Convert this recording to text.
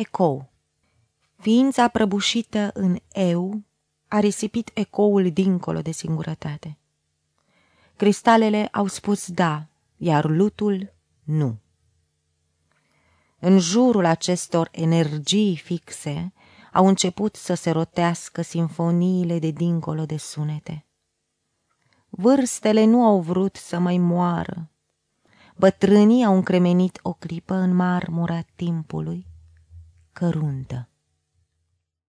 Ecou Ființa prăbușită în eu a risipit ecoul dincolo de singurătate. Cristalele au spus da, iar lutul nu. În jurul acestor energii fixe au început să se rotească sinfoniile de dincolo de sunete. Vârstele nu au vrut să mai moară. Bătrânii au încremenit o clipă în marmura timpului, căruntă.